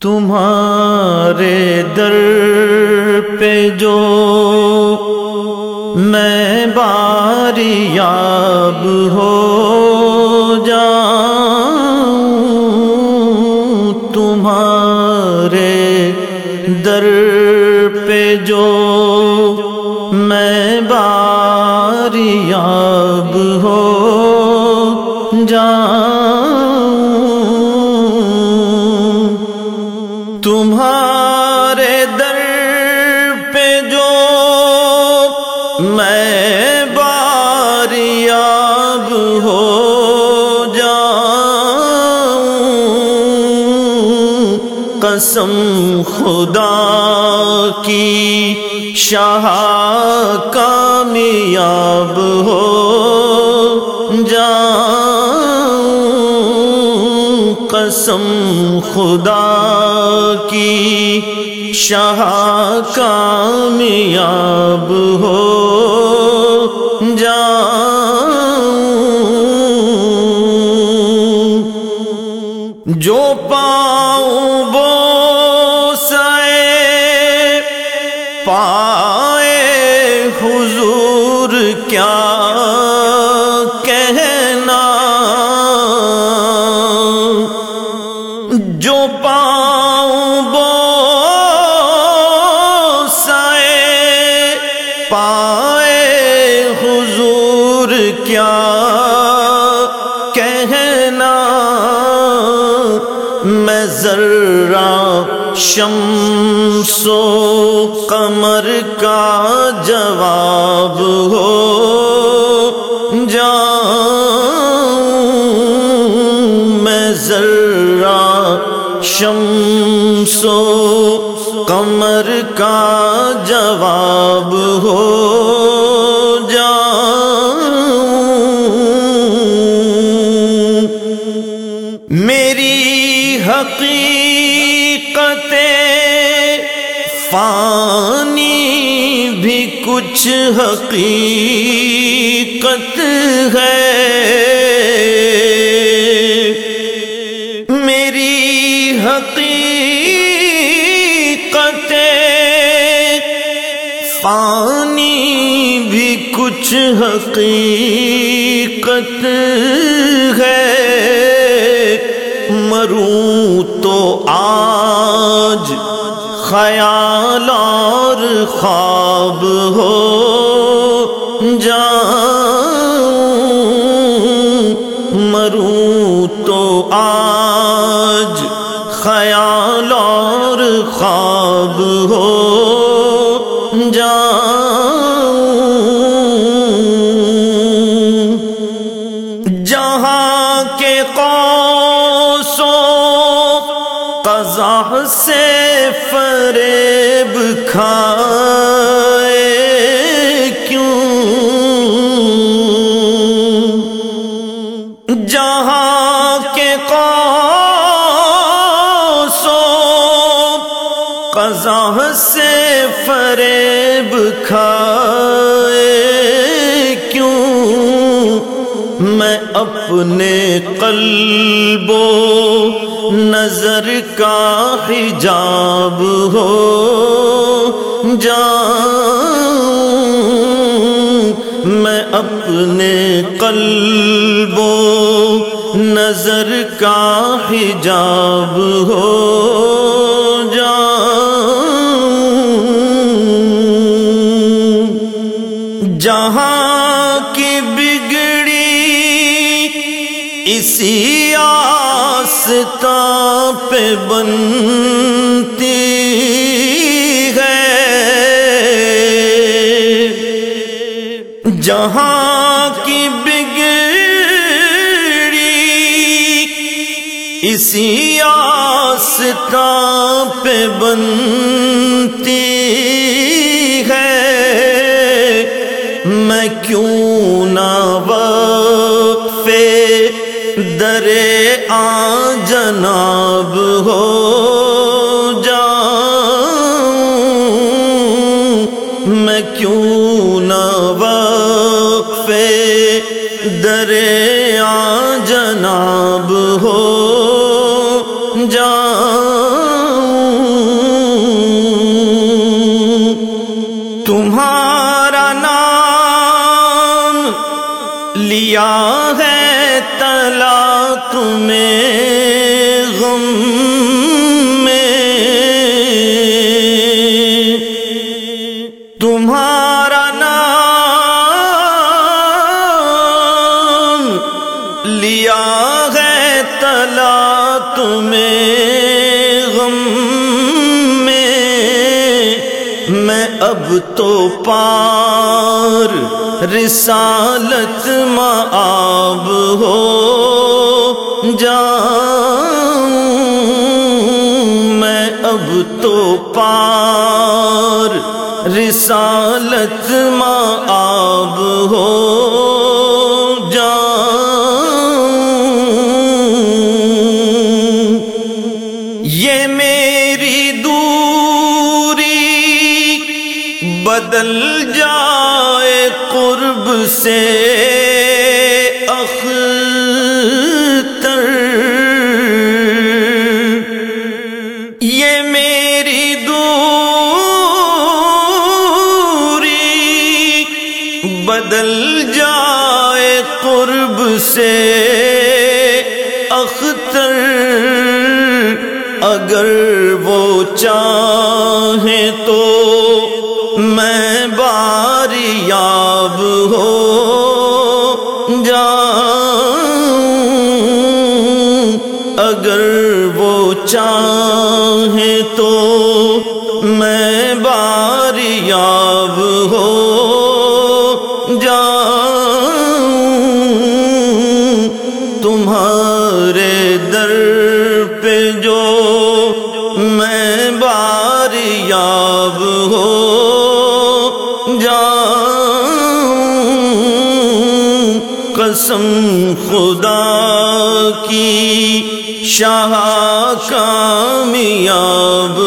تمہارے در پہ جو میں باریاب ہو جاؤں تمہارے در پہ جو تمہارے در پہ جو میں باریاب ہو جاؤں، قسم خدا کی شاہ کامیاب ہو جاؤں۔ قسم خدا کی شاہ کامیاب ہو جاؤں۔ جو پا کیا کہنا میں ذرا شمس و قمر کا جواب ہو کچھ حقیقت ہے۔ میری حقیقت فانی بھی کچھ حقیقت ہے۔ مروں تو آج خیال اور خواب ہو جاؤں مروں تو آج خیال اور خواب ہو جاؤں قضا سے فریب کھائے کیوں؟ میں اپنے قلب و نظر کا حجاب ہو جاؤں۔ میں اپنے قلب و نظر کا حجاب ہو آستا پہ بنتی ہے۔ جہاں کی بگڑی اسی آستا پہ بنتی ہے۔ درے آ جناب ہو جاؤں۔ میں کیوں نہ وقفے درے آ جناب ہو لیا ہے تلا تمہیں غم میں۔ تمہارا نام لیا ہے تلا تمہیں غم میں اب تو پار رسالت معاب ہو جاؤں میں اب تو پار۔ رسالت معاب ہو جاؤں۔ یہ میری دوری بدل جائے قرب سے اختر۔ یہ میری دوری بدل جائے قرب سے اختر۔ اگر وہ چاہیں تو میں باریاب ہو جاؤں۔ اگر وہ چاہیں تو میں باریاب ہو جاؤں۔ تمہارے در پہ جو میں باریاب ہو قسم خدا کی شاہ کامیاب